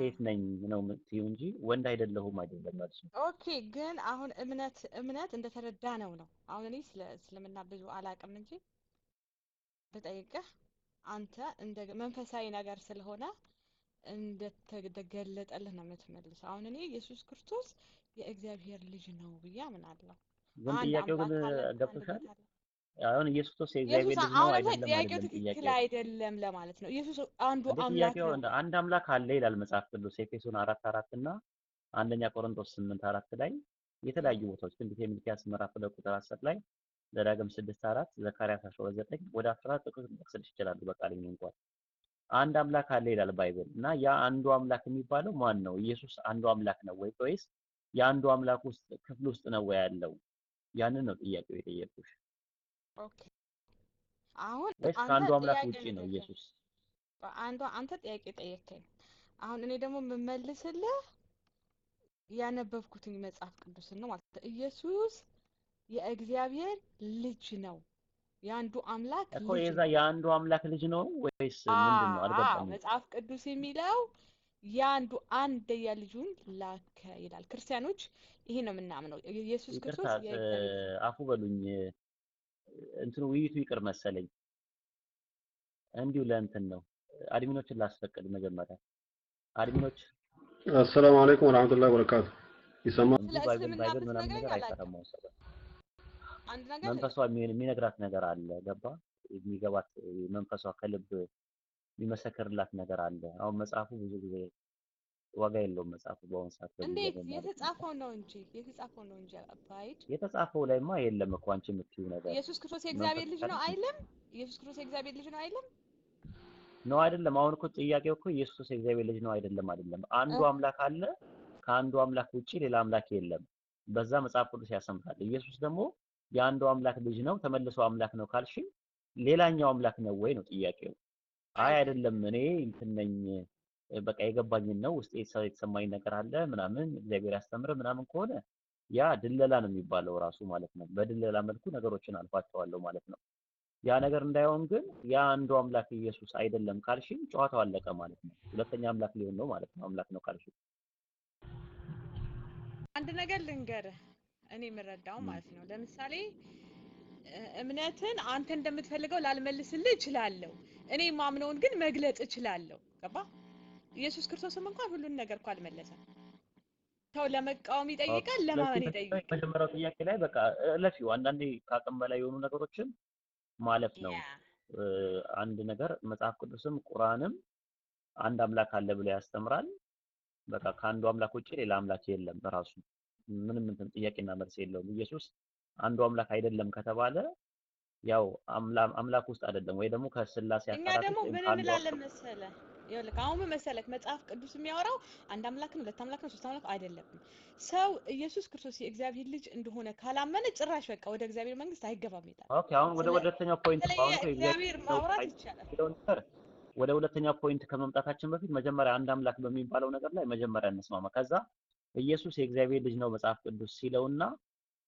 ሴት ነኝ ነው የምትይው እንጂ ወንድ አይደለሁም አይደለም መልሱ። okay ግን አሁን እምነት እምነት እንደተረዳ ነው ነው አሁን እኔ ስለ እስልምና ብዙ አላውቅም እንጂ ብጠይቅህ አንተ እንደ መንፈሳዊ ነገር ስለሆነ እንደተገለጠልህ ነው የምትመልሰው። አሁን እኔ ኢየሱስ ክርስቶስ የእግዚአብሔር ልጅ ነው ብዬ አምናለሁ። ግን ጥያቄው ግን ገብቶሻል? አሁን ኢየሱስ ክርስቶስ የእግዚአብሔር ልጅ ነው አይደለም ጥያቄው ትክክል አይደለም ለማለት ነው። ኢየሱስ አንዱ አምላክ ነው። አንድ አምላክ አለ ይላል መጽሐፍ ቅዱስ ኤፌሶን አራት አራት እና አንደኛ ቆሮንቶስ ስምንት አራት ላይ የተለያዩ ቦታዎች ትንቢተ ሚልክያስ ምዕራፍ ሁለት ቁጥር አስር ላይ ዘዳግም ስድስት አራት ዘካርያስ አስራ ሁለት ዘጠኝ ወደ አስራ አራት ጥቅስ ልጠቅስልሽ ይችላሉ በቃል እንኳን አንድ አምላክ አለ ይላል Bible እና ያ አንዱ አምላክ የሚባለው ማን ነው? ኢየሱስ አንዱ አምላክ ነው ወይ ወይስ የአንዱ አምላክ ውስጥ ክፍል ውስጥ ነው ወይ ያለው? ያንን ነው ጥያቄው የጠየቁሽ። okay አሁን ወይስ ከአንዱ አምላክ ውጪ ነው ኢየሱስ? አንዷ አንተ ጥያቄ ጠየከኝ። አሁን እኔ ደግሞ የምመልስልህ ያነበብኩትኝ መጽሐፍ ቅዱስን ነው ማለት ነው። ኢየሱስ የእግዚአብሔር ልጅ ነው። የአንዱ አምላክ እኮ የዛ የአንዱ አምላክ ልጅ ነው ወይስ ምንድን ነው? አዎ አልገባኝም። መጽሐፍ ቅዱስ የሚለው የአንዱ አንድያ ልጁን ላከ ይላል። ክርስቲያኖች ይሄ ነው የምናምነው። ኢየሱስ ክርስቶስ አፉ በሉኝ እንትኑ ውይይቱ ይቅር መሰለኝ። እንዲሁ ለእንትን ነው አድሚኖችን ላስፈቅድ መጀመሪያ አድሚኖች አሰላሙ አለይኩም ወራህመቱላሂ ወበረካቱ። ይሰማል? መንፈሷ የሚ- የሚነግራት ነገር አለ ገባ የሚገባት መንፈሷ ከልብ የሚመሰክርላት ነገር አለ። አሁን መጽሐፉ ብዙ ጊዜ ዋጋ የለውም መጽሐፉ በአሁኑ ሰዓት እንዴት የተጻፈው ነው እንጂ የተጻፈው ነው እንጂ አባይድ የተጻፈው ላይማ የለም እኮ አንቺ የምትይው ነገር ኢየሱስ ክርስቶስ የእግዚአብሔር ልጅ ነው አይልም? ኢየሱስ ክርስቶስ የእግዚአብሔር ልጅ ነው አይልም? ነው አይደለም። አሁን እኮ ጥያቄው እኮ ኢየሱስ የእግዚአብሔር ልጅ ነው አይደለም አይደለም። አንዱ አምላክ አለ፣ ከአንዱ አምላክ ውጪ ሌላ አምላክ የለም። በዛ መጽሐፍ ቅዱስ ያሰምራል። ኢየሱስ ደግሞ የአንዱ አምላክ ልጅ ነው ተመልሶ አምላክ ነው ካልሽኝ ሌላኛው አምላክ ነው ወይ ነው ጥያቄው። አይ አይደለም እኔ እንትን ነኝ በቃ የገባኝን ነው ውስጤ የተሰ- የተሰማኝ ነገር አለ ምናምን እግዚአብሔር ያስተምር ምናምን ከሆነ ያ ድለላ ነው የሚባለው ራሱ ማለት ነው። በድለላ መልኩ ነገሮችን አልፋቸዋለሁ ማለት ነው። ያ ነገር እንዳይሆን ግን ያ አንዱ አምላክ ኢየሱስ አይደለም ካልሽኝ ጨዋታው አለቀ ማለት ነው። ሁለተኛ አምላክ ሊሆን ነው ማለት ነው። አምላክ ነው ካልሽኝ አንድ ነገር ልንገርህ፣ እኔ የምረዳው ማለት ነው። ለምሳሌ እምነትን አንተ እንደምትፈልገው ላልመልስልህ እችላለሁ። እኔ ማምነውን ግን መግለጽ እችላለሁ። ገባ? ኢየሱስ ክርስቶስም እንኳን ሁሉን ነገር እኮ አልመለሰም። ሰው ለመቃወም ይጠይቃል፣ ለማመን ይጠይቃል። የመጀመሪያው ጥያቄ ላይ በቃ እለፊው። አንዳንዴ ከአቅም በላይ የሆኑ ነገሮችን ማለፍ ነው። አንድ ነገር መጽሐፍ ቅዱስም ቁርአንም አንድ አምላክ አለ ብሎ ያስተምራል። በቃ ከአንዱ አምላክ ውጭ ሌላ አምላክ የለም በራሱ ምንም እንትን ጥያቄና መልስ የለውም። ኢየሱስ አንዱ አምላክ አይደለም ከተባለ ያው አምላ- አምላክ ውስጥ አይደለም ወይ ደግሞ ከስላሴ እኛ አካላት ደግሞ ውስጥ ወይም ምን እንላለን መሰለህ? ይኸውልህ አሁን ምን መሰለህ መጽሐፍ ቅዱስ የሚያወራው አንድ አምላክ ነው፣ ሁለት አምላክ ነው፣ ሶስት አምላክ አይደለም። ሰው ኢየሱስ ክርስቶስ የእግዚአብሔር ልጅ እንደሆነ ካላመነ ጭራሽ በቃ ወደ እግዚአብሔር መንግስት አይገባም ይላል። Okay። አሁን ወደ ሁለተኛው point ነው ማውራት ይቻላል። ወደ ሁለተኛው point ከመምጣታችን በፊት መጀመሪያ አንድ አምላክ በሚባለው ነገር ላይ መጀመሪያ እንስማማ። ከዛ ኢየሱስ የእግዚአብሔር ልጅ ነው መጽሐፍ ቅዱስ ሲለውና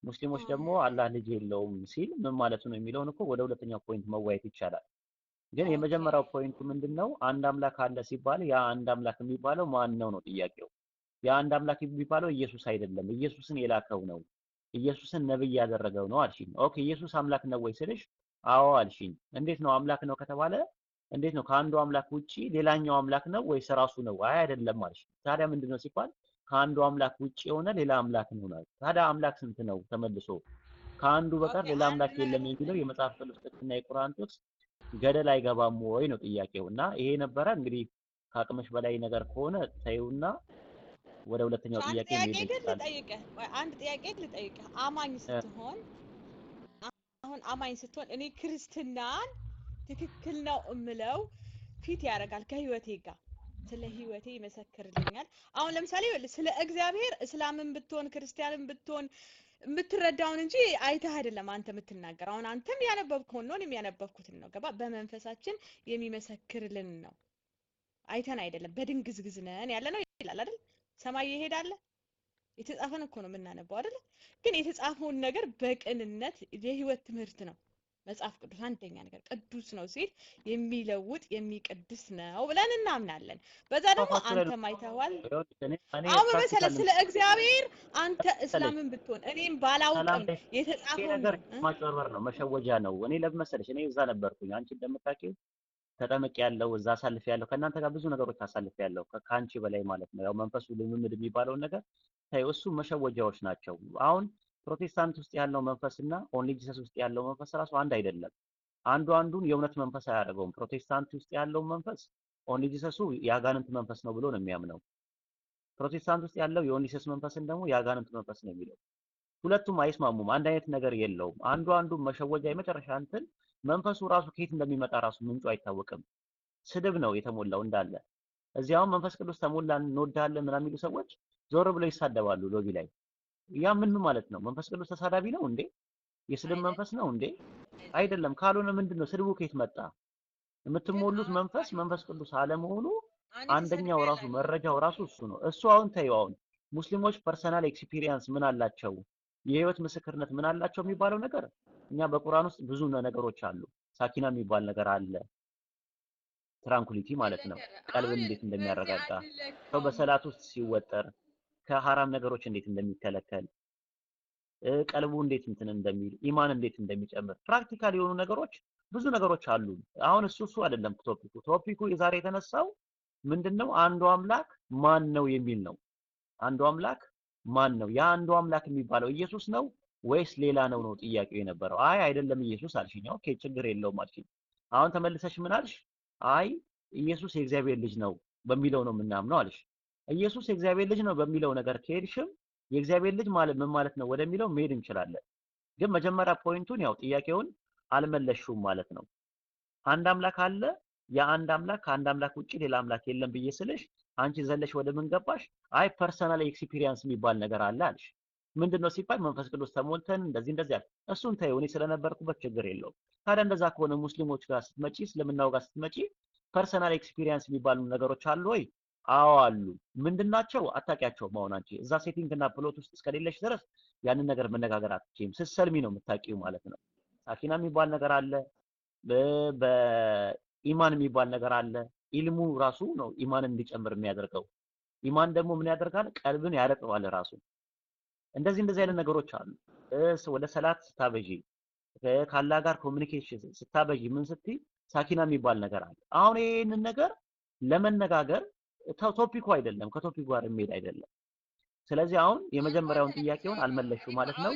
ሙስሊሞች ደግሞ አላህ ልጅ የለውም ሲል ምን ማለቱ ነው የሚለውን እኮ ወደ ሁለተኛው point መወያየት ይቻላል። ግን የመጀመሪያው point ኡ ምንድን ነው? አንድ አምላክ አለ ሲባል ያ አንድ አምላክ የሚባለው ማን ነው ነው ጥያቄው። ያ አንድ አምላክ የሚባለው ኢየሱስ አይደለም፣ ኢየሱስን የላከው ነው፣ ኢየሱስን ነብይ ያደረገው ነው አልሽኝ። okay ኢየሱስ አምላክ ነው ወይ ስልሽ አዎ አልሽኝ። እንዴት ነው አምላክ ነው ከተባለ እንዴት ነው ከአንዱ አምላክ ውጪ ሌላኛው አምላክ ነው ወይስ ራሱ ነው? አይ አይደለም አልሽኝ። ታዲያ ምንድን ነው ሲባል ከአንዱ አምላክ ውጪ የሆነ ሌላ አምላክ ነው ነው። ታዲያ አምላክ ስንት ነው ተመልሶ? ከአንዱ በቀር ሌላ አምላክ የለም የሚለው የመጽሐፍ ቅዱስ ጥቅስና የቁርአን ጥቅስ ገደል አይገባም ወይ ነው ጥያቄው። እና ይሄ ነበረ እንግዲህ ከአቅምሽ በላይ ነገር ከሆነ ተይውና ወደ ሁለተኛው ጥያቄ መሄድ ግን ይችላል። አንድ ጥያቄ ልጠይቅህ። አማኝ ስትሆን አሁን አማኝ ስትሆን እኔ ክርስትናን ትክክል ነው እምለው ፊት ያደርጋል ከህይወቴ ጋር ስለ ህይወቴ ይመሰክርልኛል። አሁን ለምሳሌ ስለ እግዚአብሔር እስላምን ብትሆን ክርስቲያንን ብትሆን የምትረዳውን እንጂ አይተህ አይደለም አንተ የምትናገር። አሁን አንተም ያነበብከውን ነው እኔም ያነበብኩትን ነው። ገባ? በመንፈሳችን የሚመሰክርልን ነው። አይተን አይደለም። በድንግዝግዝ ነን ያለ ነው ይላል አይደል? ሰማይ ይሄዳለ የተጻፈን እኮ ነው የምናነበው አይደል? ግን የተጻፈውን ነገር በቅንነት የህይወት ትምህርት ነው መጽሐፍ ቅዱስ አንደኛ ነገር ቅዱስ ነው ሲል የሚለውጥ የሚቀድስ ነው ብለን እናምናለን። በዛ ደግሞ እኔ እኔ አሁን መሰለ ስለ እግዚአብሔር አንተ እስላምን ብትሆን እኔም ባላውቅም ነገር እ? ማጭበርበር ነው፣ መሸወጃ ነው። እኔ ለምን መሰለሽ እኔ እዛ ነበርኩኝ። አንቺ እንደምታውቂው ተጠምቅ ያለው እዛ አሳልፍ ያለው ከእናንተ ጋር ብዙ ነገሮች አሳልፍ ያለው ከአንቺ በላይ ማለት ነው። ያው መንፈሱ ልምምድ የሚባለውን ነገር ታዩ፣ እሱ መሸወጃዎች ናቸው። አሁን ፕሮቴስታንት ውስጥ ያለው መንፈስ እና Only Jesus ውስጥ ያለው መንፈስ ራሱ አንድ አይደለም። አንዱ አንዱን የእውነት መንፈስ አያደርገውም። ፕሮቴስታንት ውስጥ ያለው መንፈስ Only Jesus ኡ የአጋንንት መንፈስ ነው ብሎ ነው የሚያምነው። ፕሮቴስታንት ውስጥ ያለው የ Only Jesus መንፈስን ደግሞ የአጋንንት መንፈስ ነው የሚለው። ሁለቱም አይስማሙም። አንድ አይነት ነገር የለውም። አንዱ አንዱ መሸወጃ የመጨረሻ እንትን መንፈሱ ራሱ ከየት እንደሚመጣ ራሱ ምንጩ አይታወቅም። ስድብ ነው የተሞላው እንዳለ። እዚያውም መንፈስ ቅዱስ ተሞላን እንወዳለን ምናምን የሚሉ ሰዎች ዞር ብለው ይሳደባሉ lobby ላይ። ያ ምን ማለት ነው? መንፈስ ቅዱስ ተሳዳቢ ነው እንዴ? የስድብ መንፈስ ነው እንዴ? አይደለም። ካልሆነ ምንድን ነው ስድቡ ከየት መጣ? የምትሞሉት መንፈስ መንፈስ ቅዱስ አለመሆኑ አንደኛው ራሱ መረጃው ራሱ እሱ ነው። እሱ አሁን ተይው አሁን ሙስሊሞች personal experience ምን አላቸው፣ የህይወት ምስክርነት ምን አላቸው የሚባለው ነገር እኛ በቁርአን ውስጥ ብዙ ነገሮች አሉ። ሳኪና የሚባል ነገር አለ። tranquility ማለት ነው። ቀልብን እንዴት እንደሚያረጋጋ ሰው በሰላት ውስጥ ሲወጠር ከሐራም ነገሮች እንዴት እንደሚከለከል ቀልቡ እንዴት እንትን እንደሚል ኢማን እንዴት እንደሚጨምር practical የሆኑ ነገሮች ብዙ ነገሮች አሉ። አሁን እሱ እሱ አይደለም topic ኡ። topic ኡ የዛሬ የተነሳው ምንድነው? አንዱ አምላክ ማን ነው የሚል ነው። አንዱ አምላክ ማን ነው? ያ አንዱ አምላክ የሚባለው ኢየሱስ ነው ወይስ ሌላ ነው ነው ጥያቄው የነበረው። አይ አይደለም ኢየሱስ አልሽኝ። ኦኬ ችግር የለውም አልሽኝ። አሁን ተመልሰሽ ምን አልሽ? አይ ኢየሱስ የእግዚአብሔር ልጅ ነው በሚለው ነው የምናምነው አልሽ። ኢየሱስ የእግዚአብሔር ልጅ ነው በሚለው ነገር ከሄድሽም የእግዚአብሔር ልጅ ማለት ምን ማለት ነው ወደሚለው መሄድ እንችላለን። ግን መጀመሪያ point ኡን ያው ጥያቄውን አልመለሽውም ማለት ነው። አንድ አምላክ አለ። የአንድ አምላክ ከአንድ አምላክ ውጪ ሌላ አምላክ የለም ብዬ ስልሽ አንቺ ዘለሽ ወደ ምን ገባሽ? አይ personal experience የሚባል ነገር አለ አልሽ። ምንድነው ሲባል መንፈስ ቅዱስ ተሞልተን እንደዚህ እንደዚህ አለ። እሱን ተይው፣ እኔ ስለነበርኩበት ችግር የለውም። ታዲያ እንደዛ ከሆነ ሙስሊሞች ጋር ስትመጪ፣ እስልምናው ጋር ስትመጪ personal experience የሚባሉ ነገሮች አሉ ወይ? አዎ አሉ። ምንድናቸው? አታውቂያቸውም። አሁን አንቺ እዛ setting እና plot ውስጥ እስከሌለሽ ድረስ ያንን ነገር መነጋገር አትችይም። ስትሰልሚ ነው የምታውቂው ማለት ነው። ሳኪና የሚባል ነገር አለ። በኢማን የሚባል ነገር አለ። ኢልሙ ራሱ ነው ኢማን እንዲጨምር የሚያደርገው። ኢማን ደግሞ ምን ያደርጋል? ቀልብን ያረጥባል ራሱ። እንደዚህ እንደዚህ አይነት ነገሮች አሉ። ወደ ሰላት ስታበዢ ከአላህ ጋር communication ስታበዢ ምን ስትይ ሳኪና የሚባል ነገር አለ። አሁን ይሄንን ነገር ለመነጋገር topic ኡ አይደለም፣ ከ topic ኡ ጋር የሚሄድ አይደለም። ስለዚህ አሁን የመጀመሪያውን ጥያቄውን አልመለሽው ማለት ነው።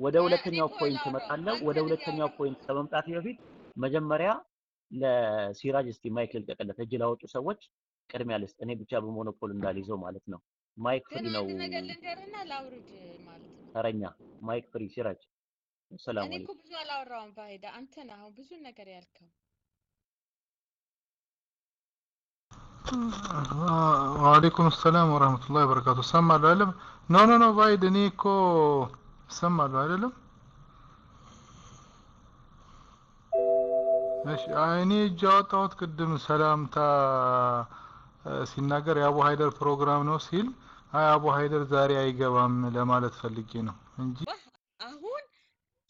ወደ ሁለተኛው point እመጣለሁ። ወደ ሁለተኛው point ከመምጣቴ በፊት መጀመሪያ ለሲራጅ እስቲ mic ልልቀቅለት። እጅ ላወጡ ሰዎች ቅድሚያ ልስጥ፣ እኔ ብቻ በሞኖፖል እንዳልይዘው ማለት ነው። ማይክ ፍሪ ነው ተረኛ። ማይክ ፍሪ ሲራጅ። ሰላም እኔ እኮ አለይኩም። ብዙ አላወራውም ባሄዳ አንተ ነህ አሁን ብዙ ነገር ያልከው። ወአለይኩም ሰላም ወራህመቱላሂ ወበረካቱ። እሰማለሁ አይደለም? ኖ ኖ ኖ ባይድ እኔ እኮ እሰማለሁ አይደለም? እሺ እኔ እጅ ያወጣሁት ቅድም ሰላምታ ሲናገር የአቡ ሀይደር ፕሮግራም ነው ሲል አይ አቡ ሀይደር ዛሬ አይገባም ለማለት ፈልጌ ነው እንጂ አሁን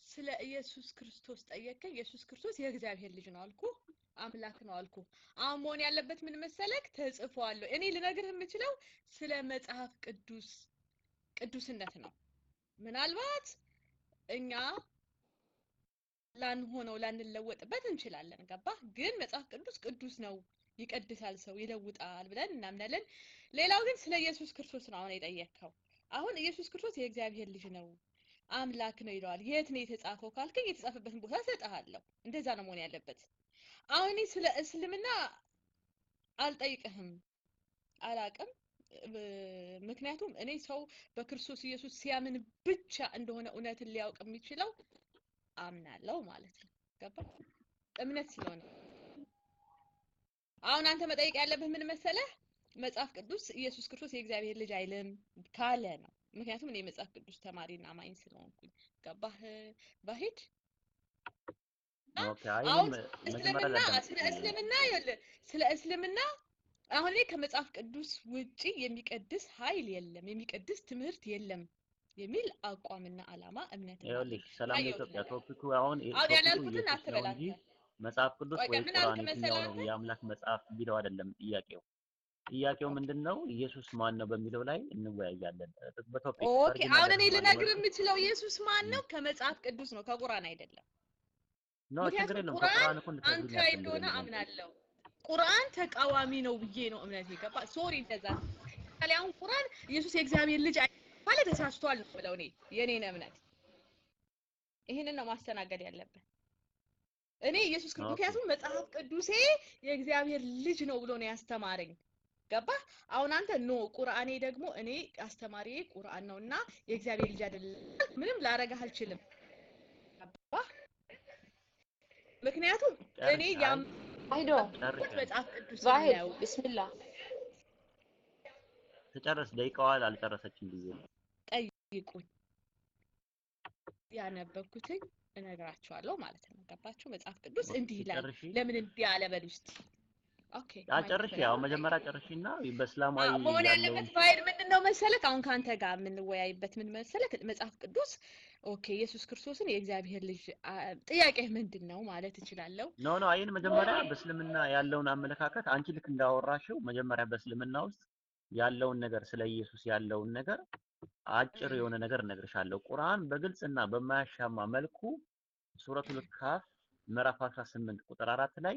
ስለ ኢየሱስ ክርስቶስ ጠየቀኝ። ኢየሱስ ክርስቶስ የእግዚአብሔር ልጅ ነው አልኩ፣ አምላክ ነው አልኩ። አሁን መሆን ያለበት ምን መሰለክ? ተጽፏል። እኔ ልነግርህ የምችለው ስለ መጽሐፍ ቅዱስ ቅዱስነት ነው። ምናልባት እኛ ላንሆነው ላንለወጥበት እንችላለን። ገባህ? ግን መጽሐፍ ቅዱስ ቅዱስ ነው፣ ይቀድሳል፣ ሰው ይለውጣል ብለን እናምናለን። ሌላው ግን ስለ ኢየሱስ ክርስቶስ ነው አሁን የጠየቅከው። አሁን ኢየሱስ ክርስቶስ የእግዚአብሔር ልጅ ነው አምላክ ነው ይለዋል። የት ነው የተጻፈው ካልከኝ የተጻፈበትን ቦታ እሰጥሃለሁ። እንደዛ ነው መሆን ያለበት። አሁን ስለ እስልምና አልጠይቅህም፣ አላቅም። ምክንያቱም እኔ ሰው በክርስቶስ ኢየሱስ ሲያምን ብቻ እንደሆነ እውነትን ሊያውቅ የሚችለው አምናለሁ ማለት ነው። ገባ? እምነት ስለሆነ አሁን አንተ መጠየቅ ያለብህ ምን መሰለህ? መጽሐፍ ቅዱስ ኢየሱስ ክርስቶስ የእግዚአብሔር ልጅ አይልም ካለ ነው። ምክንያቱም እኔ የመጽሐፍ ቅዱስ ተማሪና አማኝ ስለሆንኩኝ ገባህ? ባሂድ አሁን እስልምና ስለ እስልምና ይኸውልህ፣ ስለ እስልምና አሁን እኔ ከመጽሐፍ ቅዱስ ውጪ የሚቀድስ ኃይል የለም፣ የሚቀድስ ትምህርት የለም የሚል አቋምና አላማ እምነት ይኸውልሽ ሰላም ለኢትዮጵያ ቶፒኩ አሁን አሁን ያላልኩትን ነው አትበላት። መጽሐፍ ቅዱስ ወይ ቁርአን የትኛው ነው? የአምላክ መጽሐፍ ቢለው አይደለም ጥያቄው። ጥያቄው ምንድን ነው? ኢየሱስ ማን ነው በሚለው ላይ እንወያያለን። በቶፒክ ኦኬ አሁን እኔ ልነግር የምችለው ኢየሱስ ማን ነው ከመጽሐፍ ቅዱስ ነው ከቁርአን አይደለም። ነው ችግር ከቁርአን አንካይ እንደሆነ አምናለሁ። ቁርአን ተቃዋሚ ነው ብዬ ነው እምነት የገባ ሶሪ እንደዛ አሁን ቁርአን ኢየሱስ የእግዚአብሔር ልጅ ማለት ተሳስቷል ነው ብለው እኔ የኔን እምነት ይህንን ነው ማስተናገድ ያለብን። እኔ ኢየሱስ ምክንያቱም መጽሐፍ ቅዱሴ የእግዚአብሔር ልጅ ነው ብሎ ነው ያስተማረኝ። ገባ? አሁን አንተ ኖ ቁርአኔ ደግሞ እኔ አስተማሪዬ ቁርአን ነውና የእግዚአብሔር ልጅ አይደለም ምንም ላረጋህ አልችልም። ገባ? ምክንያቱም እኔ ጨርሽ። ያም ዛሂዶ ጨርሽ። መጽሐፍ ቅዱስ ነው ብስሚላ ትጨርስ። ደቂቃዋን አልጨረሰችም ነው። ጠይቁኝ ያነበብኩትኝ እነግራችኋለሁ ማለት ነው። ገባችሁ? መጽሐፍ ቅዱስ እንዲህ ይላል። ለምን እንዲህ አለ በል ውስጥ ኦኬ ጨርሽ። ያው መጀመሪያ ጨርሽና በእስላማዊ መሆን ያለበት ፋይል ምንድን ነው መሰለክ? አሁን ከአንተ ጋር የምንወያይበት ምን መሰለክ? መጽሐፍ ቅዱስ ኦኬ ኢየሱስ ክርስቶስን የእግዚአብሔር ልጅ ጥያቄህ ምንድን ነው ማለት እችላለሁ። no no አይን መጀመሪያ በእስልምና ያለውን አመለካከት አንቺ ልክ እንዳወራሽው መጀመሪያ በእስልምና ውስጥ ያለውን ነገር ስለ ኢየሱስ ያለውን ነገር አጭር የሆነ ነገር እነግርሻለሁ። ቁርአን በግልጽና በማያሻማ መልኩ ሱረቱል ካህፍ ምዕራፍ 18 ቁጥር አራት ላይ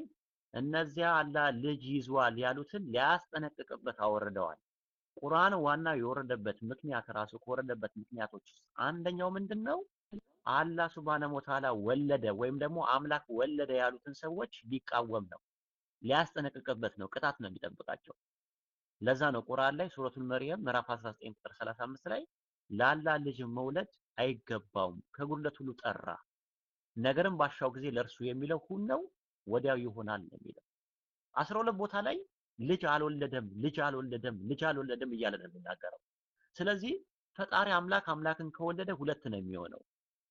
እነዚያ አላህ ልጅ ይዟል ያሉትን ሊያስጠነቅቅበት አወርደዋል። ቁርአን ዋናው የወረደበት ምክንያት ራሱ ከወረደበት ምክንያቶች ውስጥ አንደኛው ምንድን ነው? አላህ ሱብሃነሁ ወተዓላ ወለደ ወይም ደግሞ አምላክ ወለደ ያሉትን ሰዎች ሊቃወም ነው፣ ሊያስጠነቅቅበት ነው። ቅጣት ነው የሚጠብቃቸው። ለዛ ነው ቁርአን ላይ ሱረቱል መርየም ምዕራፍ 19 ቁጥር 35 ላይ ለአላህ ልጅ መውለድ አይገባውም ከጉድለት ሁሉ ጠራ፣ ነገርም ባሻው ጊዜ ለእርሱ የሚለው ሁን ነው ወዲያው ይሆናል የሚለው። 12 ቦታ ላይ ልጅ አልወለደም፣ ልጅ አልወለደም፣ ልጅ አልወለደም እያለ ነው የሚናገረው። ስለዚህ ፈጣሪ አምላክ አምላክን ከወለደ ሁለት ነው የሚሆነው።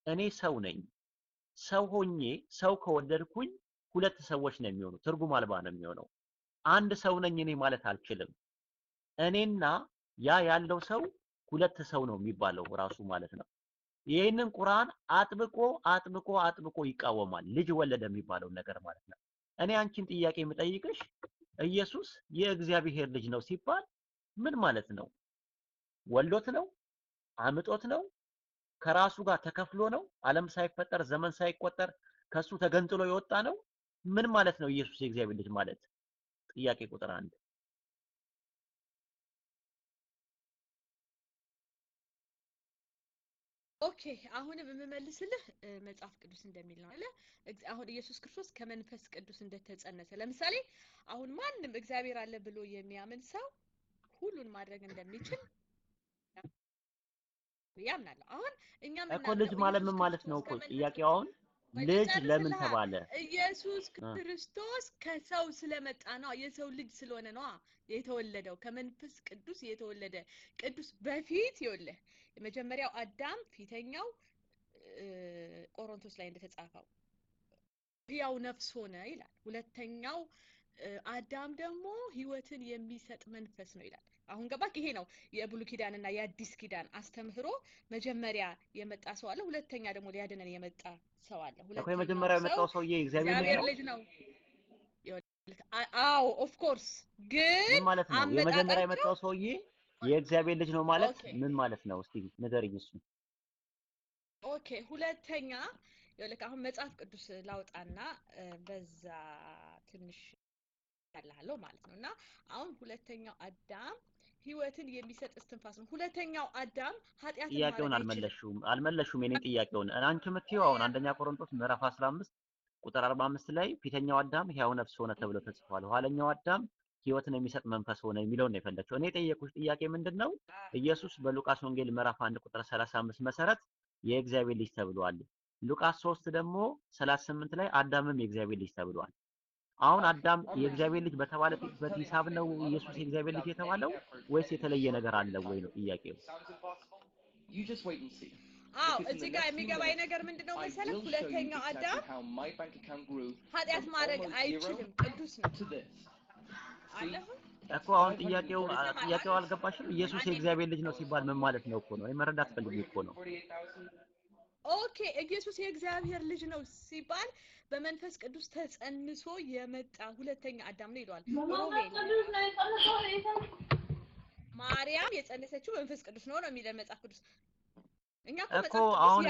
እኔ ሰው ነኝ፣ ሰው ሆኜ ሰው ከወለድኩኝ ሁለት ሰዎች ነው የሚሆኑ። ትርጉም አልባ ነው የሚሆነው። አንድ ሰው ነኝ እኔ ማለት አልችልም። እኔና ያ ያለው ሰው ሁለት ሰው ነው የሚባለው ራሱ ማለት ነው። ይህንን ቁርአን አጥብቆ አጥብቆ አጥብቆ ይቃወማል። ልጅ ወለደ የሚባለውን ነገር ማለት ነው። እኔ አንቺን ጥያቄ የምጠይቅሽ ኢየሱስ የእግዚአብሔር ልጅ ነው ሲባል ምን ማለት ነው? ወልዶት ነው? አምጦት ነው? ከራሱ ጋር ተከፍሎ ነው? ዓለም ሳይፈጠር ዘመን ሳይቆጠር ከሱ ተገንጥሎ የወጣ ነው? ምን ማለት ነው ኢየሱስ የእግዚአብሔር ልጅ ማለት? ጥያቄ ቁጥር አንድ okay አሁንም የምመልስልህ መጽሐፍ ቅዱስ እንደሚል ነው አለ አሁን ኢየሱስ ክርስቶስ ከመንፈስ ቅዱስ እንደተጸነሰ ለምሳሌ አሁን ማንም እግዚአብሔር አለ ብሎ የሚያምን ሰው ሁሉን ማድረግ እንደሚችል ያምናለሁ። አሁን እኛ እኮ ልጅ ማለት ምን ማለት ነው? እኮ ጥያቄው አሁን ልጅ ለምን ተባለ? ኢየሱስ ክርስቶስ ከሰው ስለመጣ ነው። የሰው ልጅ ስለሆነ ነው የተወለደው። ከመንፈስ ቅዱስ የተወለደ ቅዱስ በፊት ይኸውልህ የመጀመሪያው አዳም ፊተኛው ቆሮንቶስ ላይ እንደተጻፈው ሕያው ነፍስ ሆነ ይላል። ሁለተኛው አዳም ደግሞ ሕይወትን የሚሰጥ መንፈስ ነው ይላል። አሁን ገባክ? ይሄ ነው የብሉይ ኪዳንና የአዲስ ኪዳን አስተምህሮ። መጀመሪያ የመጣ ሰው አለ፣ ሁለተኛ ደግሞ ሊያድነን የመጣ ሰው አለ። ሰው የመጣው ሰውዬ እግዚአብሔር ልጅ ነው። አዎ of course ግን ምን ማለት ነው? የመጀመሪያ የመጣው ሰውዬ የእግዚአብሔር ልጅ ነው ማለት ምን ማለት ነው? እስቲ ንገሪኝ እሱ። okay ሁለተኛ ይኸውልህ አሁን መጽሐፍ ቅዱስ ላውጣና በዛ ትንሽ ያልሃለሁ ማለት ነው እና አሁን ሁለተኛው አዳም ህይወትን የሚሰጥ እስትንፋስ ነው። ሁለተኛው አዳም ኃጢአትን ጥያቄውን አልመለሽውም አልመለሽውም የኔን ጥያቄውን። አንቺ የምትይው አሁን አንደኛ ቆሮንቶስ ምዕራፍ 15 ቁጥር 45 ላይ ፊተኛው አዳም ሕያው ነፍስ ሆነ ተብሎ ተጽፏል። ኋለኛው አዳም ሕይወትን የሚሰጥ መንፈስ ሆነ የሚለውን ነው የፈለግሽው። እኔ የጠየኩሽ ጥያቄ ምንድን ነው? ኢየሱስ በሉቃስ ወንጌል ምዕራፍ 1 ቁጥር 35 መሰረት የእግዚአብሔር ልጅ ተብሏል። ሉቃስ 3 ደግሞ 38 ላይ አዳምም የእግዚአብሔር ልጅ ተብሏል። አሁን አዳም የእግዚአብሔር ልጅ በተባለበት ሂሳብ ነው ኢየሱስ የእግዚአብሔር ልጅ የተባለው ወይስ የተለየ ነገር አለ ወይ ነው ጥያቄው? አዎ እዚህ ጋር የሚገባኝ ነገር ምንድነው መሰለህ? ሁለተኛው አዳም ኃጢአት ማድረግ አይችልም፣ ቅዱስ ነው። እኮ አሁን ጥያቄው ጥያቄው አልገባሽም? ኢየሱስ የእግዚአብሔር ልጅ ነው ሲባል ምን ማለት ነው እኮ ነው? መረዳት ፈልጌ እኮ ነው። okay ኢየሱስ የእግዚአብሔር ልጅ ነው ሲባል በመንፈስ ቅዱስ ተጸንሶ የመጣ ሁለተኛ አዳም ነው ይለዋል ማርያም የጸነሰችው መንፈስ ቅዱስ ነው ነው የሚለው መጽሐፍ ቅዱስ። እኛ እኮ አሁን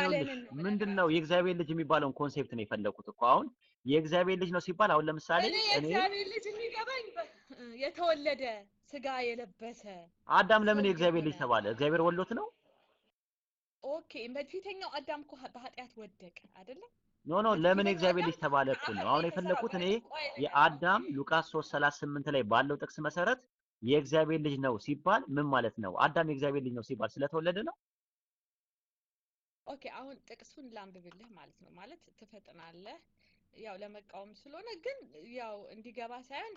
ምንድን ነው የእግዚአብሔር ልጅ የሚባለውን concept ነው የፈለኩት እኮ አሁን የእግዚአብሔር ልጅ ነው ሲባል አሁን ለምሳሌ እኔ የእግዚአብሔር ልጅ የሚገባኝ በ- የተወለደ ስጋ የለበሰ አዳም ለምን የእግዚአብሔር ልጅ ተባለ? እግዚአብሔር ወሎት ነው? okay በፊተኛው አዳም እኮ በኃጢአት ወደቀ አይደለም? no no ለምን አዳም ልጅ ተባለ እኮ ነው። አሁን የፈለኩት እኔ የአዳም ሉቃስ 3:38 ላይ ባለው ጥቅስ መሰረት የእግዚአብሔር ልጅ ነው ሲባል ምን ማለት ነው? አዳም የእግዚአብሔር ልጅ ነው ሲባል ስለተወለደ ነው? okay አሁን ጥቅሱን ላንብብልህ ማለት ነው። ማለት ትፈጥናለህ ያው ለመቃወም ስለሆነ ግን ያው እንዲገባ ሳይሆን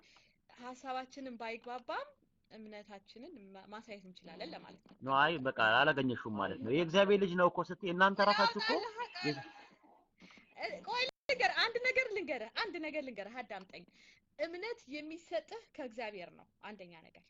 ሀሳባችንን ባይግባባም እምነታችንን ማሳየት እንችላለን ለማለት ነው። አይ በቃ አላገኘሽውም ማለት ነው። የእግዚአብሔር ልጅ ነው እኮ ስትይ እናንተ ራሳችሁ እኮ ቆይ ልንገርህ፣ አንድ ነገር ልንገርህ፣ አንድ ነገር ልንገርህ፣ አዳምጠኝ። እምነት የሚሰጥህ ከእግዚአብሔር ነው። አንደኛ ነገር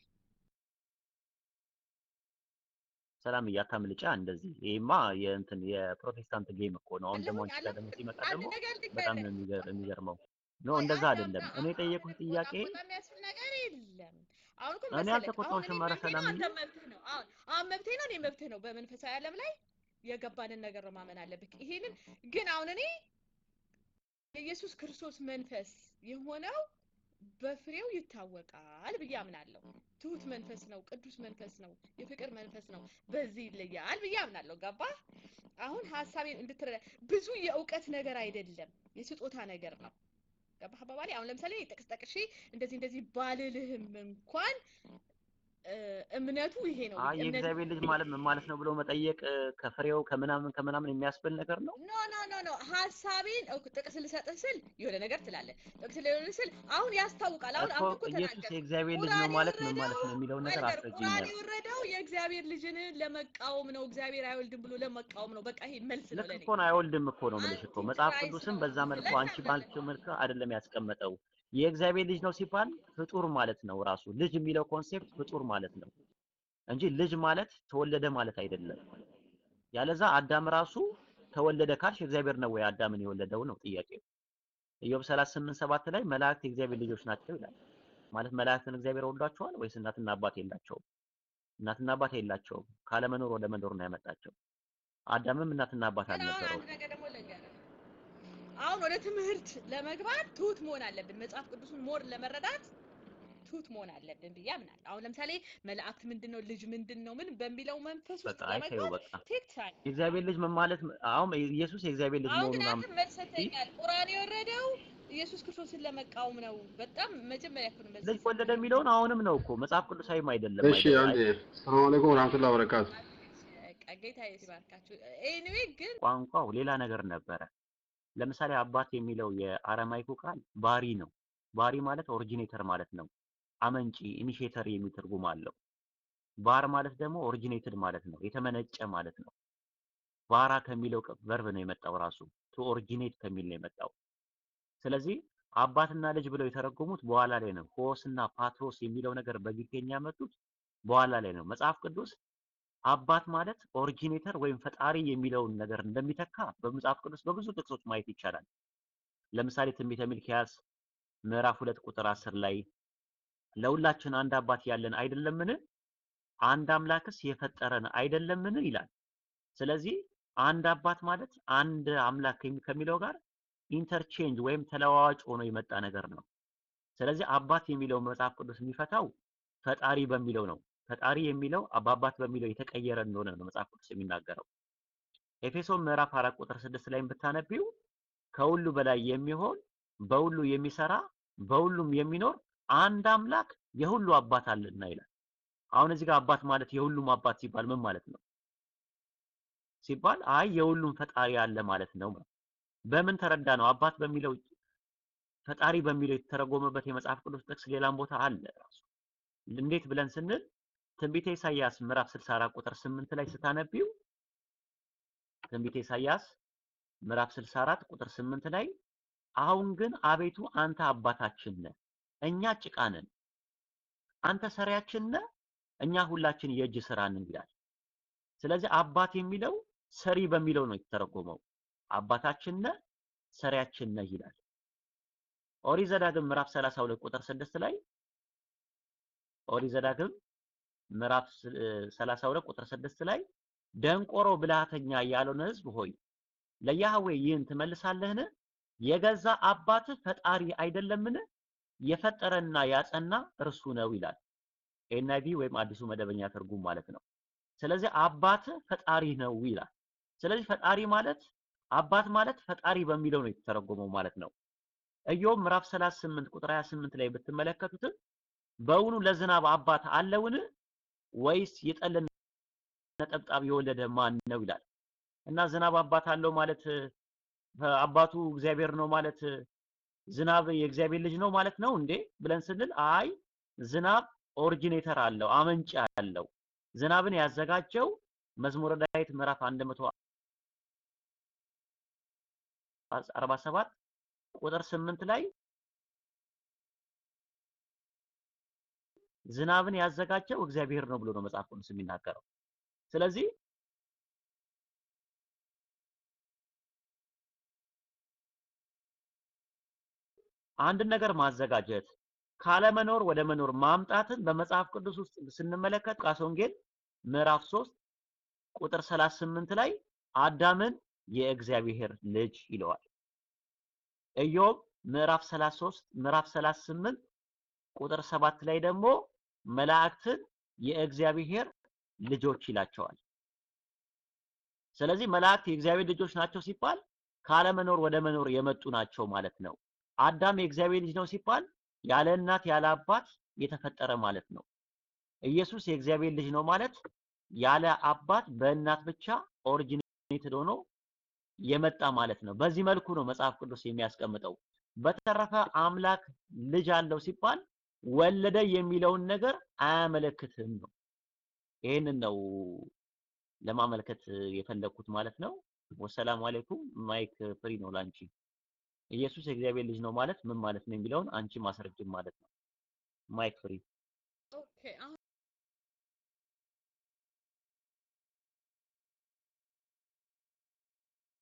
ሰላም እያታምልጫ እንደዚህ ይሄማ የእንትን የፕሮቴስታንት game እኮ ነው። አሁን ደግሞ አንቺ ጋር ደግሞ ሲመጣ ደግሞ በጣም ነው የሚገር- የሚገርመው። no እንደዛ አይደለም። እኔ አሁን ጥያቄ ቦታ የሚያስብል ነገር የለም። አሁን እኮ እኔ አልተቆጣሁሽም። ኧረ ሰላም አንተ መብትህ ነው። አሁን አሁን መብቴ ነው፣ እኔ መብትህ ነው። በመንፈሳዊ ዓለም ላይ የገባንን ነገር ማመን አለብህ። ይሄንን ግን አሁን እኔ የኢየሱስ ክርስቶስ መንፈስ የሆነው በፍሬው ይታወቃል ብዬ አምናለሁ። ትሁት መንፈስ ነው፣ ቅዱስ መንፈስ ነው፣ የፍቅር መንፈስ ነው። በዚህ ይለያል ብዬ አምናለሁ። ገባ? አሁን ሀሳቤን እንድትረዳ ብዙ የእውቀት ነገር አይደለም፣ የስጦታ ነገር ነው። ገባህ አባባሌ? አሁን ለምሳሌ ጥቅስ ጠቅሼ እንደዚህ እንደዚህ ባልልህም እንኳን እምነቱ ይሄ ነው። አይ የእግዚአብሔር ልጅ ማለት ምን ማለት ነው ብሎ መጠየቅ ከፍሬው ከምናምን ከምናምን የሚያስብል ነገር ነው። no no no no ሀሳቤን እኮ ጥቅስ ልሰጥህ ስል የሆነ ነገር ትላለህ። ጥቅስ ሊሆን ስል አሁን ያስታውቃል። አሁን አንተ እኮ ኢየሱስ የእግዚአብሔር ልጅ ነው ማለት ምን ማለት ነው የሚለውን ነገር ነገር ቁርአን የወረደው የእግዚአብሔር ልጅን ለመቃወም ነው። እግዚአብሔር አይወልድም ብሎ ለመቃወም ነው። በቃ ይሄ መልስ ነው ልክ እኮ ነው፣ አይወልድም እኮ ነው የምልሽ እኮ መጽሐፍ ቅዱስም በዛ መልኩ አንቺ ባልሽው መልኩ አይደለም ያስቀመጠው። የእግዚአብሔር ልጅ ነው ሲባል ፍጡር ማለት ነው። ራሱ ልጅ የሚለው concept ፍጡር ማለት ነው እንጂ ልጅ ማለት ተወለደ ማለት አይደለም። ያለዛ አዳም ራሱ ተወለደ ካልሽ እግዚአብሔር ነው ወይ አዳምን የወለደው ነው ጥያቄው። ኢዮብ 38 ሰባት ላይ መላእክት የእግዚአብሔር ልጆች ናቸው ይላል። ማለት መላእክትን እግዚአብሔር ወልዷቸዋል ወይስ እናትና አባት የላቸውም? እናትና አባት የላቸውም። ካለመኖር ወደ መኖር ነው ያመጣቸው። አዳምም እናትና አባት አልነበረውም። አንድ ነገር ደግሞ ልንገርህ። አሁን ወደ ትምህርት ለመግባት ትሁት መሆን አለብን። መጽሐፍ ቅዱስን more ለመረዳት ትሁት መሆን አለብን ብዬ አምናለሁ። አሁን ለምሳሌ መላእክት ምንድን ነው፣ ልጅ ምንድን ነው፣ ምን በሚለው መንፈስ ውስጥ በቃ አይተዩ ለመግባት በቃ take time። የእግዚአብሔር ልጅ ምን ማለት አሁን ኢየሱስ የእግዚአብሔር ልጅ አሁን ግን መሆኑን መልስ ሰጥተኛል። ቁርአን የወረደው ኢየሱስ ክርስቶስን ለመቃወም ነው። በጣም መጀመሪያ እኮ ነው መልስ ልጅ ወለደ የሚለውን አሁንም ነው እኮ መጽሐፍ ቅዱሳዊም አይደለም እሺ አይደለም አንዴ سلام عليكم ورحمة الله وبركاته በቃ ጌታ ይባርካችሁ። anyway ግን ቋንቋው ሌላ ነገር ነበረ። ለምሳሌ አባት የሚለው የአረማይኩ ቃል ባሪ ነው። ባሪ ማለት originator ማለት ነው። አመንጪ initiator የሚል ትርጉም አለው። ባር ማለት ደግሞ originated ማለት ነው፣ የተመነጨ ማለት ነው። ባራ ከሚለው verb ነው የመጣው ራሱ to originate ከሚል ነው የመጣው። ስለዚህ አባትና ልጅ ብለው የተረጎሙት በኋላ ላይ ነው። ሆስና ፓትሮስ የሚለው ነገር በግሪክኛ ያመጡት በኋላ ላይ ነው። መጽሐፍ ቅዱስ አባት ማለት originator ወይም ፈጣሪ የሚለውን ነገር እንደሚተካ በመጽሐፍ ቅዱስ በብዙ ጥቅሶች ማየት ይቻላል። ለምሳሌ ትንቢተ ሚልክያስ ምዕራፍ ሁለት ቁጥር አስር ላይ ለሁላችን አንድ አባት ያለን አይደለምን? አንድ አምላክስ የፈጠረን አይደለምን? ይላል። ስለዚህ አንድ አባት ማለት አንድ አምላክ ከሚ- ከሚለው ጋር interchange ወይም ተለዋዋጭ ሆኖ የመጣ ነገር ነው። ስለዚህ አባት የሚለው መጽሐፍ ቅዱስ የሚፈታው ፈጣሪ በሚለው ነው። ፈጣሪ የሚለው በአባት በሚለው የተቀየረ እንደሆነ ነው መጽሐፍ ቅዱስ የሚናገረው። ኤፌሶን ምዕራፍ አራት ቁጥር ስድስት ላይ ብታነቢው ከሁሉ በላይ የሚሆን በሁሉ የሚሰራ በሁሉም የሚኖር አንድ አምላክ የሁሉ አባት አለና ይላል። አሁን እዚህ ጋር አባት ማለት የሁሉም አባት ሲባል ምን ማለት ነው ሲባል አይ የሁሉም ፈጣሪ አለ ማለት ነው። በምን ተረዳ ነው? አባት በሚለው ፈጣሪ በሚለው የተተረጎመበት የመጽሐፍ ቅዱስ ጥቅስ ሌላም ቦታ አለ ራሱ። እንዴት ብለን ስንል ትንቢተ ኢሳይያስ ምዕራፍ 64 ቁጥር 8 ላይ ስታነቢው ትንቢተ ኢሳይያስ ምዕራፍ 64 ቁጥር 8 ላይ አሁን ግን አቤቱ አንተ አባታችን ነህ፣ እኛ ጭቃ ነን፣ አንተ ሰሪያችን ነህ፣ እኛ ሁላችን የእጅ ስራ ነን ይላል። ስለዚህ አባት የሚለው ሰሪ በሚለው ነው የተተረጎመው። አባታችን ነህ፣ ሰሪያችን ነህ ይላል። ኦሪት ዘዳግም ምዕራፍ 32 ቁጥር 6 ላይ ኦሪት ዘዳግም ምዕራፍ 32 ቁጥር 6 ላይ ደንቆሮ ብልሃተኛ ያልሆነ ሕዝብ ሆይ ለያህዌ ይህን ትመልሳለህን? የገዛ አባትህ ፈጣሪ አይደለምን? የፈጠረና ያጸና እርሱ ነው ይላል። ኤንአይቪ ወይም አዲሱ መደበኛ ትርጉም ማለት ነው። ስለዚህ አባትህ ፈጣሪ ነው ይላል። ስለዚህ ፈጣሪ ማለት አባት ማለት ፈጣሪ በሚለው ነው የተተረጎመው ማለት ነው። ኢዮብ ምዕራፍ 38 ቁጥር 28 ላይ ብትመለከቱት በውኑ ለዝናብ አባት አለውን? ወይስ የጠልን ነጠብጣብ የወለደ ማን ነው ይላል። እና ዝናብ አባት አለው ማለት አባቱ እግዚአብሔር ነው ማለት ዝናብ የእግዚአብሔር ልጅ ነው ማለት ነው እንዴ ብለን ስንል አይ ዝናብ originator አለው አመንጭ አለው። ዝናብን ያዘጋጀው መዝሙረ ዳዊት ምዕራፍ 147 ቁጥር 8 ላይ ዝናብን ያዘጋጀው እግዚአብሔር ነው ብሎ ነው መጽሐፍ ቅዱስ የሚናገረው። ስለዚህ አንድን ነገር ማዘጋጀት ካለመኖር ወደ መኖር ማምጣትን በመጽሐፍ ቅዱስ ውስጥ ስንመለከት ሉቃስ ወንጌል ምዕራፍ 3 ቁጥር 38 ላይ አዳምን የእግዚአብሔር ልጅ ይለዋል። ኢዮብ ምዕራፍ 33 ምዕራፍ 38 ቁጥር 7 ላይ ደግሞ መላእክትን የእግዚአብሔር ልጆች ይላቸዋል። ስለዚህ መላእክት የእግዚአብሔር ልጆች ናቸው ሲባል ካለመኖር ወደ መኖር የመጡ ናቸው ማለት ነው። አዳም የእግዚአብሔር ልጅ ነው ሲባል ያለ እናት ያለ አባት የተፈጠረ ማለት ነው። ኢየሱስ የእግዚአብሔር ልጅ ነው ማለት ያለ አባት በእናት ብቻ originated ሆኖ የመጣ ማለት ነው። በዚህ መልኩ ነው መጽሐፍ ቅዱስ የሚያስቀምጠው። በተረፈ አምላክ ልጅ አለው ሲባል ወለደ የሚለውን ነገር አያመለክትም ነው። ይህንን ነው ለማመልከት የፈለግኩት ማለት ነው። والسلام عليكم። mic free ነው ላንቺ። ኢየሱስ የእግዚአብሔር ልጅ ነው ማለት ምን ማለት ነው የሚለውን አንቺ ማስረጅም ማለት ነው። mic free።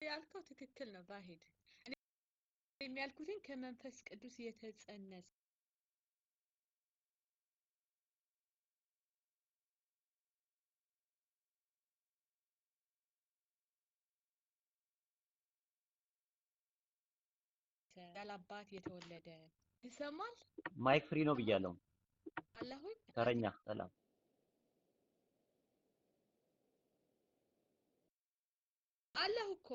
ያልከው ትክክል ነው ባሄድ እኔ የሚያልኩትኝ ከመንፈስ ቅዱስ የተጸነሰ ያለ አባት የተወለደ ይሰማል mic free ነው ብያለሁ። አለሁኝ ተረኛ ሰላም። አለሁ እኮ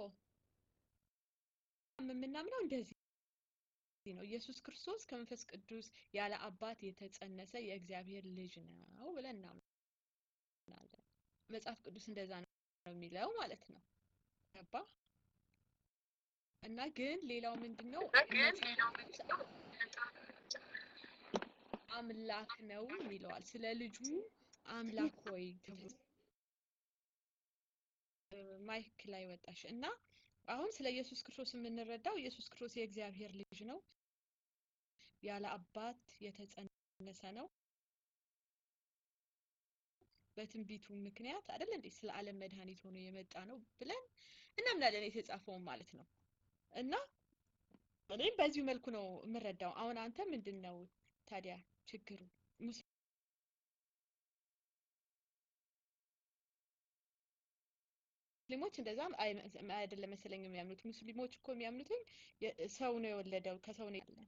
የምናምነው እንደዚህ ነው። ኢየሱስ ክርስቶስ ከመንፈስ ቅዱስ ያለ አባት የተጸነሰ የእግዚአብሔር ልጅ ነው ብለን እናምናለን። መጽሐፍ ቅዱስ እንደዛ ነው የሚለው ማለት ነው። ገባ? እና ግን ሌላው ምንድን ነው አምላክ ነው ይለዋል። ስለ ልጁ አምላክ ሆይ ተብሎ ማይክ ላይ ወጣሽ እና አሁን ስለ ኢየሱስ ክርስቶስ የምንረዳው ኢየሱስ ክርስቶስ የእግዚአብሔር ልጅ ነው፣ ያለ አባት የተጸነሰ ነው። በትንቢቱ ምክንያት አይደል እንዴ ስለ ዓለም መድኃኒት ሆኖ የመጣ ነው ብለን እናምናለን፣ የተጻፈውን ማለት ነው። እና እኔም በዚሁ መልኩ ነው የምረዳው። አሁን አንተ ምንድን ነው ታዲያ ችግሩ? ሙስሊሞች እንደዛ አይደለም መሰለኝ የሚያምኑት። ሙስሊሞች እኮ የሚያምኑትኝ ሰው ነው የወለደው ከሰው ነው ያለን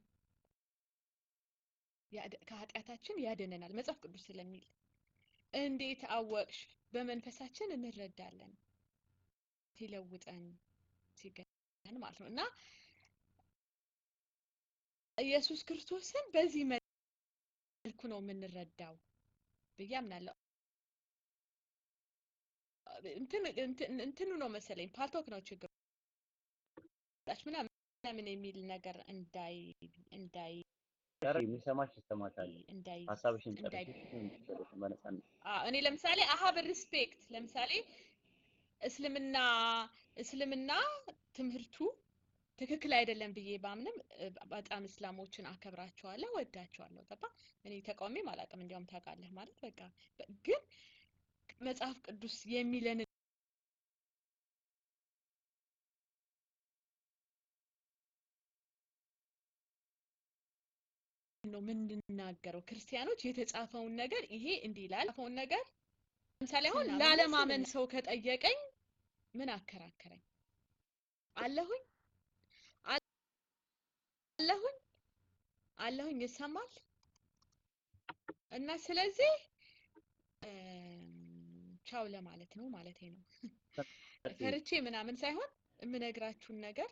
ከኃጢአታችን ያድነናል መጽሐፍ ቅዱስ ስለሚል። እንዴት አወቅሽ? በመንፈሳችን እንረዳለን ሲለውጠን ሲገናኝ ማለት ነው እና ኢየሱስ ክርስቶስን በዚህ መልኩ ነው የምንረዳው ብዬ አምናለሁ። እንትኑ ነው መሰለኝ ፓልቶክ ነው ችግሩ ምናምን የሚል ነገር እንዳይ እንዳይ የሚሰማሽ ይሰማታል። ሀሳብሽን እኔ ለምሳሌ I have respect ለምሳሌ እስልምና እስልምና ትምህርቱ ትክክል አይደለም ብዬ ባምንም በጣም እስላሞችን አከብራቸዋለሁ፣ ወዳቸዋለሁ። ገባ? እኔ ተቃውሜም አላውቅም። እንዲያውም ታውቃለህ ማለት በቃ ግን መጽሐፍ ቅዱስ የሚለን ነው የምንናገረው። ክርስቲያኖች የተጻፈውን ነገር ይሄ እንዲህ ይላል ነገር ለምሳሌ አሁን ላለማመን ሰው ከጠየቀኝ ምን አከራከረኝ? አለሁኝ አለሁኝ አለሁኝ ይሰማል። እና ስለዚህ ቻው ለማለት ነው ማለቴ ነው። ፈርቼ ምናምን ሳይሆን የምነግራችሁን ነገር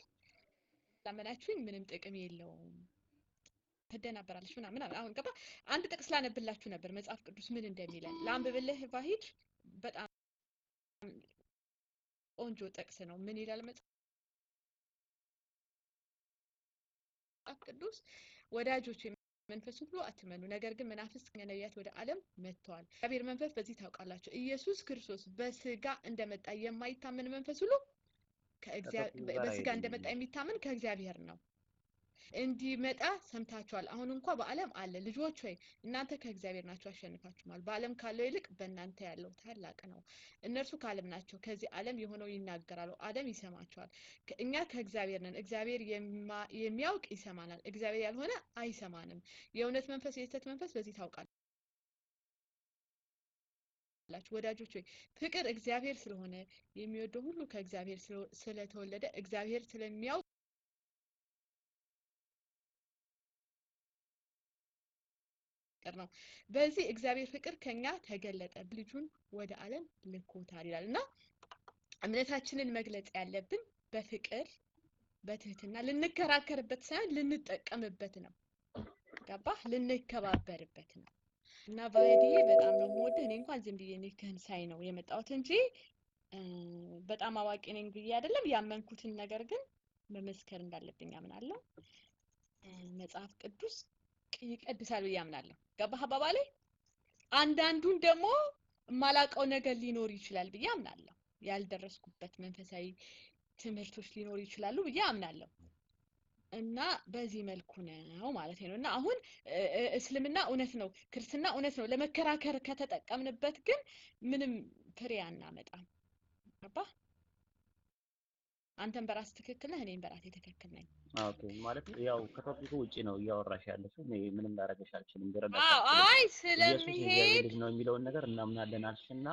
ላመናችሁኝ ምንም ጥቅም የለውም። ትደናበራለች ምናምን አሁን ገባ። አንድ ጥቅስ ላነብላችሁ ነበር መጽሐፍ ቅዱስ ምን እንደሚለን ላንብብልህ። ቫሂድ በጣም ቆንጆ ጥቅስ ነው። ምን ይላል መጽሐፍ ቅዱስ? ወዳጆች መንፈሱን ሁሉ አትመኑ፣ ነገር ግን መናፍስት ነቢያት ወደ ዓለም መጥተዋል። እግዚአብሔር መንፈስ በዚህ ታውቃላችሁ። ኢየሱስ ክርስቶስ በስጋ እንደመጣ የማይታመን መንፈስ ሁሉ በስጋ እንደመጣ የሚታመን ከእግዚአብሔር ነው። እንዲመጣ ሰምታችኋል። አሁን እንኳ በዓለም አለ። ልጆች ሆይ እናንተ ከእግዚአብሔር ናችሁ፣ አሸንፋችኋል። በዓለም ካለው ይልቅ በእናንተ ያለው ታላቅ ነው። እነርሱ ከዓለም ናቸው፣ ከዚህ ዓለም የሆነው ይናገራሉ፣ ዓለም ይሰማቸዋል። እኛ ከእግዚአብሔር ነን። እግዚአብሔር የሚያውቅ ይሰማናል፣ እግዚአብሔር ያልሆነ አይሰማንም። የእውነት መንፈስ፣ የስህተት መንፈስ በዚህ ታውቃላችሁ። ወዳጆች ሆይ ፍቅር እግዚአብሔር ስለሆነ የሚወደው ሁሉ ከእግዚአብሔር ስለ- ስለተወለደ እግዚአብሔር ስለሚያውቅ ፍቅር ነው። በዚህ እግዚአብሔር ፍቅር ከኛ ተገለጠ፣ ልጁን ወደ ዓለም ልኮታል ይላል እና እምነታችንን መግለጽ ያለብን በፍቅር በትህትና ልንከራከርበት ሳይሆን ልንጠቀምበት ነው። ገባህ? ልንከባበርበት ነው። እና ቫይዲዬ በጣም ነው የምወድህ። እኔ እንኳን ዝም ብዬ ኒክህን ሳይ ነው የመጣሁት እንጂ በጣም አዋቂ ነኝ ብዬ አይደለም። ያመንኩትን ነገር ግን መመስከር እንዳለብኝ አምናለሁ። መጽሐፍ ቅዱስ ይቀድሳል ብዬ አምናለሁ። ገባህ አባባሌ? አንዳንዱን ደግሞ የማላውቀው ነገር ሊኖር ይችላል ብዬ አምናለሁ። ያልደረስኩበት መንፈሳዊ ትምህርቶች ሊኖሩ ይችላሉ ብዬ አምናለሁ። እና በዚህ መልኩ ነው ማለት ነው። እና አሁን እስልምና እውነት ነው፣ ክርስትና እውነት ነው። ለመከራከር ከተጠቀምንበት ግን ምንም ፍሬ አናመጣም። ገባህ? አንተም በራስህ ትክክል ነህ፣ እኔም በራሴ ትክክል ነኝ። okay ማለት ያው ከ topic ኡ ውጪ ነው እያወራሽ ያለሽው። እኔ ምንም ላደርግሽ አልችልም፣ አይ ስለሚሄድ ነው የሚለውን ነገር እናምናለን አልሽና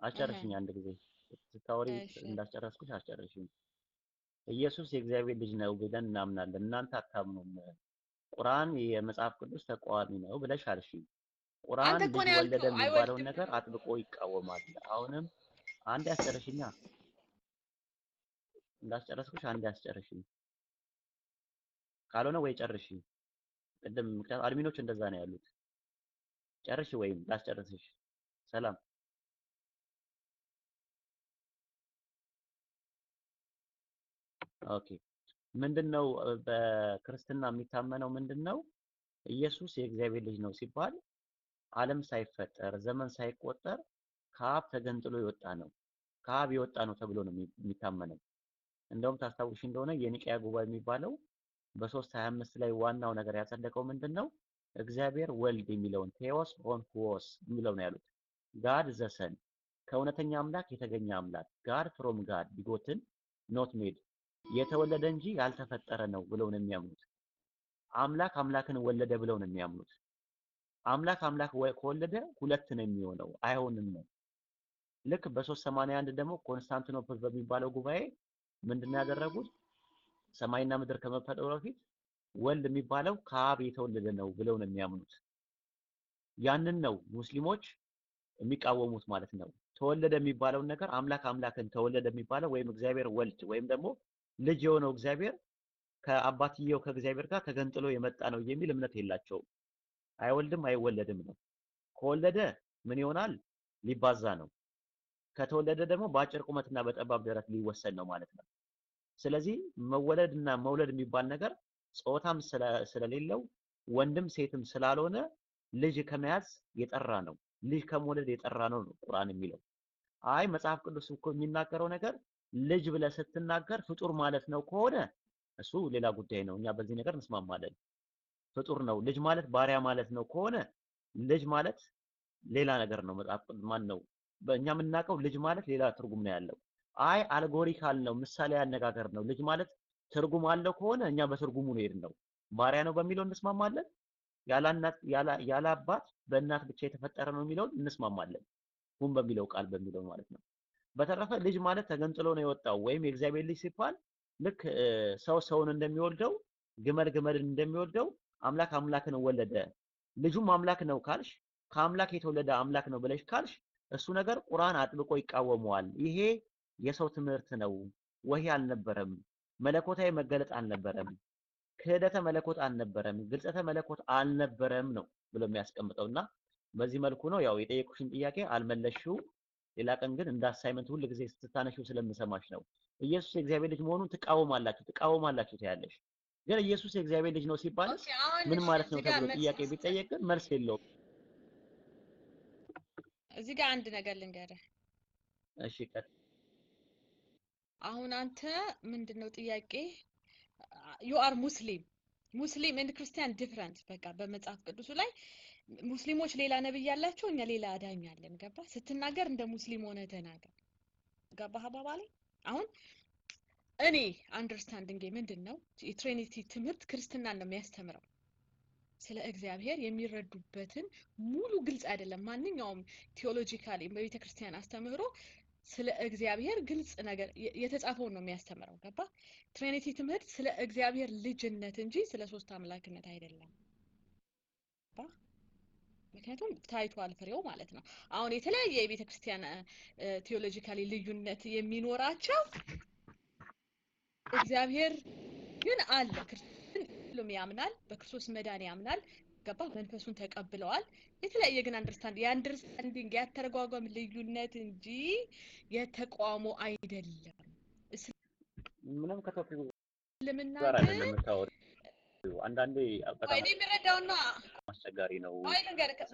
አስጨርሽኝ። አንድ ጊዜ ስታወሪ እንዳስጨረስኩሽ አስጨርሽኝ። ኢየሱስ የእግዚአብሔር ልጅ ነው ብለን እናምናለን፣ እናንተ አታምኑም። ቁርአን የመጽሐፍ ቅዱስ ተቃዋሚ ነው ብለሽ አልሽኝ። ቁርአን ልጅ ወለደ የሚባለውን ነገር አጥብቆ ይቃወማል። አሁንም አንድ ያስጨርሽኛ፣ እንዳስጨረስኩሽ አንድ ያስጨርሽኝ። ካልሆነ ወይ ጨርሺ። ቅድም ምክንያቱም አድሚኖች እንደዛ ነው ያሉት። ጨርሺ ወይም ላስጨርስሽ። ሰላም okay። ምንድነው እ፣ በክርስትና የሚታመነው ምንድነው? ኢየሱስ የእግዚአብሔር ልጅ ነው ሲባል ዓለም ሳይፈጠር ዘመን ሳይቆጠር ከአብ ተገንጥሎ የወጣ ነው። ከአብ የወጣ ነው ተብሎ ነው የሚ- የሚታመነው። እንደውም ታስታውሽ እንደሆነ የኒቅያ ጉባኤ የሚባለው በሶስት ሀያ አምስት ላይ ዋናው ነገር ያጸደቀው ምንድን ነው? እግዚአብሔር ወልድ የሚለውን ቴዎስ ኦን ሁዎስ የሚለው ነው ያሉት። God the Son ከእውነተኛ አምላክ የተገኘ አምላክ God from God begotten not made የተወለደ እንጂ ያልተፈጠረ ነው ብለው ነው የሚያምኑት። አምላክ አምላክን ወለደ ብለው ነው የሚያምኑት። አምላክ አምላክ ከወለደ ሁለት ነው የሚሆነው፣ አይሆንም ነው። ልክ በ381 ደግሞ ኮንስታንቲኖፕል በሚባለው ጉባኤ ምንድነው ያደረጉት? ሰማይና ምድር ከመፈጠሩ በፊት ወልድ የሚባለው ከአብ የተወለደ ነው ብለው ነው የሚያምኑት። ያንን ነው ሙስሊሞች የሚቃወሙት ማለት ነው። ተወለደ የሚባለውን ነገር አምላክ አምላክን ተወለደ የሚባለው ወይም እግዚአብሔር ወልድ ወይም ደግሞ ልጅ የሆነው እግዚአብሔር ከአባትየው ከእግዚአብሔር ጋር ተገንጥሎ የመጣ ነው የሚል እምነት የላቸውም። አይወልድም አይወለድም ነው። ከወለደ ምን ይሆናል? ሊባዛ ነው። ከተወለደ ደግሞ በአጭር ቁመትና በጠባብ ደረት ሊወሰን ነው ማለት ነው። ስለዚህ መወለድ እና መውለድ የሚባል ነገር ጾታም ስለ- ስለሌለው ወንድም ሴትም ስላልሆነ ልጅ ከመያዝ የጠራ ነው። ልጅ ከመውለድ የጠራ ነው ነው ቁርአን የሚለው። አይ መጽሐፍ ቅዱስ እኮ የሚናገረው ነገር ልጅ ብለህ ስትናገር ፍጡር ማለት ነው ከሆነ እሱ ሌላ ጉዳይ ነው። እኛ በዚህ ነገር እንስማማለን። ፍጡር ነው ልጅ ማለት ባሪያ ማለት ነው ከሆነ ልጅ ማለት ሌላ ነገር ነው። መጽሐፍ ማን ነው በእኛ የምናውቀው ልጅ ማለት ሌላ ትርጉም ነው ያለው። አይ አልጎሪካል ነው ምሳሌ አነጋገር ነው። ልጅ ማለት ትርጉም አለው ከሆነ እኛ በትርጉሙ ነው የሄድነው። ባሪያ ነው በሚለው እንስማማለን። ያለ አባት በእናት ብቻ የተፈጠረ ነው የሚለውን እንስማማለን። ሁን በሚለው ቃል በሚለው ማለት ነው። በተረፈ ልጅ ማለት ተገንጥሎ ነው የወጣው ወይም የእግዚአብሔር ልጅ ሲባል ልክ ሰው ሰውን እንደሚወልደው ግመል ግመልን እንደሚወልደው አምላክ አምላክን ወለደ። ልጁም አምላክ ነው ካልሽ ከአምላክ የተወለደ አምላክ ነው ብለሽ ካልሽ እሱ ነገር ቁርአን አጥብቆ ይቃወመዋል። ይሄ የሰው ትምህርት ነው፣ ወህይ አልነበረም፣ መለኮታዊ መገለጥ አልነበረም፣ ክህደተ መለኮት አልነበረም፣ ግልጸተ መለኮት አልነበረም ነው ብሎ የሚያስቀምጠው እና በዚህ መልኩ ነው ያው የጠየቁሽን ጥያቄ አልመለሽው። ሌላ ቀን ግን እንደ assignment ሁል ጊዜ ስትታነሺው ስለምሰማሽ ነው። ኢየሱስ የእግዚአብሔር ልጅ መሆኑን ትቃወማላችሁ ትቃወማላችሁ ትያለሽ። ግን ኢየሱስ የእግዚአብሔር ልጅ ነው ሲባል ምን ማለት ነው ተብሎ ጥያቄ ቢጠየቅ ግን መልስ የለውም። እዚህ ጋር አንድ ነገር ልንገርህ። እሺ ቀጥ አሁን አንተ ምንድነው ጥያቄ? you are Muslim Muslim and Christian different በቃ በመጽሐፍ ቅዱሱ ላይ ሙስሊሞች ሌላ ነብይ ያላቸው እኛ ሌላ አዳኝ አለን። ገባ? ስትናገር እንደ ሙስሊም ሆነ ተናገር። ገባ አባባሌ? አሁን እኔ understanding ምንድን ነው የ Trinity ትምህርት ክርስትናን ነው የሚያስተምረው። ስለ እግዚአብሔር የሚረዱበትን ሙሉ ግልጽ አይደለም። ማንኛውም theologically በቤተ ክርስቲያን አስተምህሮ ስለ እግዚአብሔር ግልጽ ነገር የተጻፈውን ነው የሚያስተምረው። ገባ? Trinity ትምህርት ስለ እግዚአብሔር ልጅነት እንጂ ስለ ሶስት አምላክነት አይደለም። ምክንያቱም ታይቷል ፍሬው ማለት ነው። አሁን የተለያየ የቤተ ክርስቲያን ቴዎሎጂካሊ ልዩነት የሚኖራቸው እግዚአብሔር ግን አለ። ሁሉም ያምናል በክርስቶስ መዳን ያምናል ገባ መንፈሱን ተቀብለዋል። የተለያየ ግን አንደርስታንድ የአንደርስታንዲንግ ያተረጓጓም ልዩነት እንጂ የተቋሞ አይደለም። ምንም ከቶፒኩ እስልምና አንዳንዴ እኔ የምረዳውና አስቸጋሪ ነው።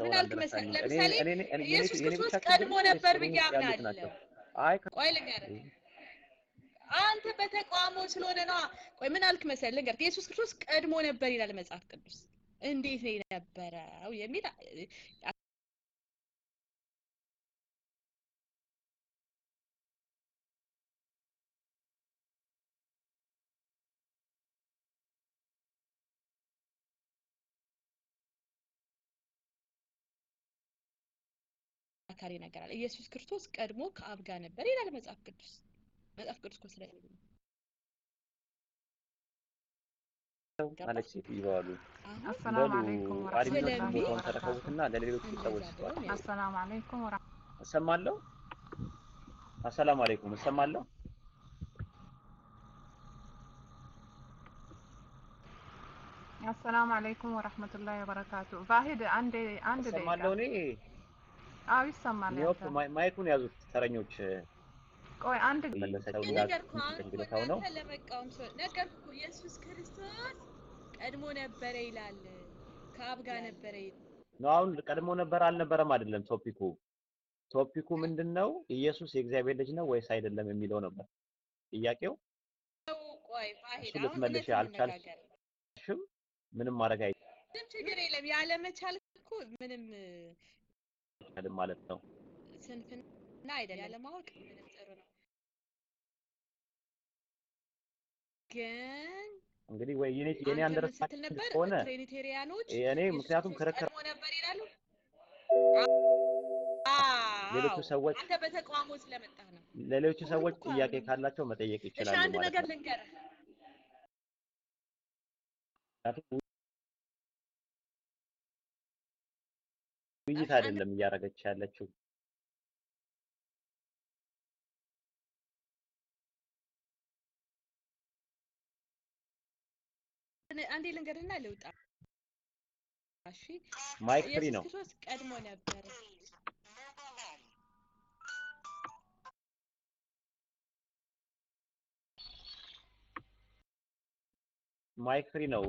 ምን አልክ መሰለህ? ለምሳሌ እኔ እኔ እኔ ኢየሱስ ክርስቶስ ቀድሞ ነበር ብዬ አምናለሁ? አይ ቆይ ልንገርህ አንተ በተቃውሞ ስለሆነ ነዋ ቆይ ምን አልክ መሰለህ? ልንገርህ ኢየሱስ ክርስቶስ ቀድሞ ነበር ይላል መጽሐፍ ቅዱስ እንዴት ነው የነበረው የሚል ነገር አለ ኢየሱስ ክርስቶስ ቀድሞ ከአብ ጋር ነበር ይላል መጽሐፍ ቅዱስ። መጽሐፍ ቅዱስ እኮ ስለ አለች አድሚኖች ስለሚ- ቦታውን ተረከቡትና ለሌሎቹ ሰዎች ነው አሰላሙ አለይኩም እሰማለሁ። አሰላሙ አለይኩም። እሰማለሁ። አሰላሙ አለይኩም ወራህመቱላሂ ወበረካቱ ቫሂድ አንድ አንድ ደቂቃ። እሰማለሁ እኔ? አዎ ይሰማል ማይ- ማይኩን ያዙት ተረኞች። ቆይ አንድ እንግዲታው ነው። ነገርኩህ። ኢየሱስ ክርስቶስ ቀድሞ ነበረ ይላል ከአብ ጋር ነበረ ይላል ነው አሁን ቀድሞ ነበር አልነበረም አይደለም ቶፒኩ። ቶፒኩ ምንድነው? ኢየሱስ የእግዚአብሔር ልጅ ነው ወይስ አይደለም የሚለው ነበር ጥያቄው። ቆይ ባሄድ እሱ አሁን ልትመልሽ እውነት አልቻልሽ። እንነጋገር ሽም ምንም ማድረግ ምንም ችግር የለም ያለመቻል እኮ ምንም አይቻልም ማለት ነው። ስንፍና አይደለም ያለማወቅ ምንም ጥሩ ነው ግን እንግዲህ ወይ የኔ የኔ አንደርስታንድ ከሆነ እኔ ኢየሱስ ምክንያቱም ክርክር ነበር ይላሉ? ሌሎቹ ሰዎች አንተ በተቃውሞ ስለመጣህ ነው። ለሌሎቹ ሰዎች ጥያቄ ካላቸው መጠየቅ እሺ ይችላሉ አንድ ማለት ነገር ልንገርህ። ውይይት አንድ አይደለም እያደረገች ያለችው። አንዴ ልንገርህና ልውጣ እሺ mic free ኢየሱስ ነው። ክርስቶስ ቀድሞ ነበረ mic free ነው።